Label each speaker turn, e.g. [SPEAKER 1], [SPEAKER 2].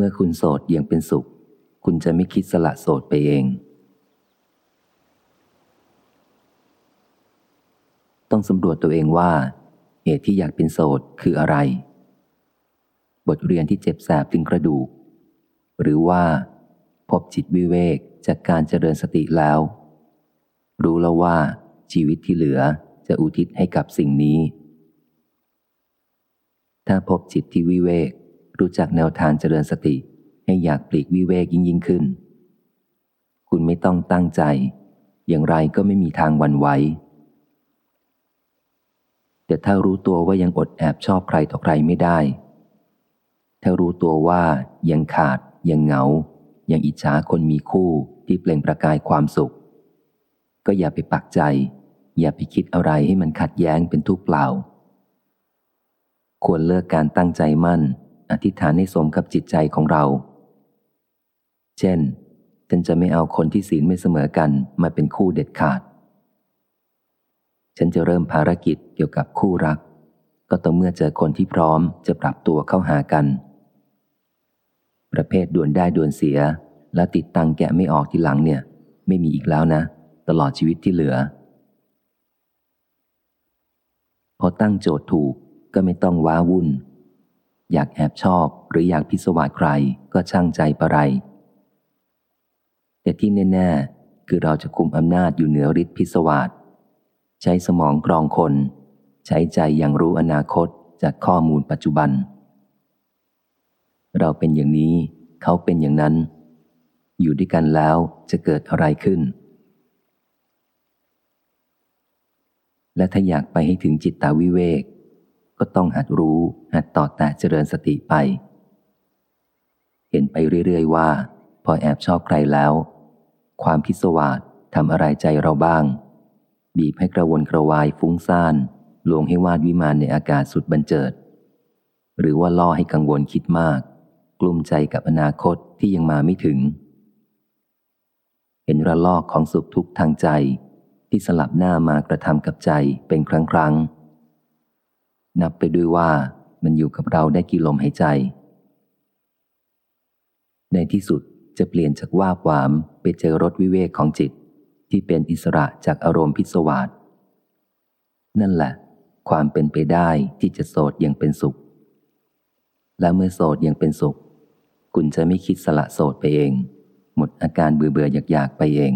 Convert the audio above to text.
[SPEAKER 1] มื่อคุณโสดยังเป็นสุข คุณจะไม่คิดสละโสดไปเอง ต้องสำรวจตัวเองว่าเหตุที่อยากเป็นโสดคืออะไร บทเรียนที่เจ็บแสบถึงกระดูก หรือว่า พบจิตวิเวกจากการเจริญสติแล้ว รู้แล้วว่าชีวิตที่เหลือจะอุทิศให้กับสิ่งนี้ ถ้าพบจิตที่วิเวก รู้จักแนวทางเจริญสติ ให้อยากปลีกวิเวกยิ่งยิ่งขึ้น คุณไม่ต้องตั้งใจ อย่างไรก็ไม่มีทางวันไหวแต่ถ้ารู้ตัวว่ายังอดแอบชอบใครต่อใครไม่ได้ ถ้ารู้ตัวว่ายังขาด ยังเหงา ยังอิจฉาคนมีคู่ที่เปล่งประกายความสุข ก็อย่าไปปักใจ อย่าไปคิดอะไรให้มันขัดแย้งเป็นทุกเปล่า ควรเลิกการตั้งใจมั่น อธิษฐานให้สมกับจิตใจของเรา เช่นฉันจะไม่เอาคนที่ศีลไม่เสมอกันมาเป็นคู่เด็ดขาด ฉันจะเริ่มภารกิจเกี่ยวกับคู่รัก ก็ต้องเมื่อเจอคนที่พร้อมจะปรับตัวเข้าหากัน ประเภทด่วนได้ด่วนเสีย และติดตังแกะไม่ออกทีหลังเนี่ย ไม่มีอีกแล้วนะ ตลอดชีวิตที่เหลือ พอตั้งโจทย์ถูกก็ไม่ต้องว้าวุ่น อยากแอบชอบหรืออยากพิสวาสใครก็ช่างใจประไร แต่ที่แน่ ๆ คือเราจะคุมอำนาจอยู่เหนือฤทธิพิสวาสใช้สมองกรองคน ใช้ใจอย่างรู้อนาคตจากข้อมูลปัจจุบัน เราเป็นอย่างนี้ เขาเป็นอย่างนั้น อยู่ด้วยกันแล้วจะเกิดอะไรขึ้น และถ้าอยากไปให้ถึงจิตตาวิเวก ก็ต้องหัดรู้หัดต่อแต่เจริญสติไป เห็นไปเรื่อยๆว่า พอแอบชอบใครแล้ว ความพิศวาสทำอะไรใจเราบ้าง บีบให้กระวนกระวายฟุ้งซ่านลวงให้วาดวิมานในอากาศสุดบันเจิด หรือว่าล่อให้กังวลคิดมาก กลุ้มใจกับอนาคตที่ยังมาไม่ถึง เห็นระลอกของสุขทุกข์ทางใจที่สลับหน้ามากระทำกับใจเป็นครั้งครั้ง นับไปด้วยว่ามันอยู่กับเราได้กี่ลมหายใจ ในที่สุดจะเปลี่ยนจากว่าหวาม ไปเจอรถวิเวกของจิต ที่เป็นอิสระจากอารมณ์พิศวาสนั่นแหละ ความเป็นไปได้ที่จะโสดอยังเป็นสุข และเมื่อโสดอยังเป็นสุข คุณจะไม่คิดสละโสดไปเอง หมดอาการเบื่อเบื่ออยากอยากไปเอง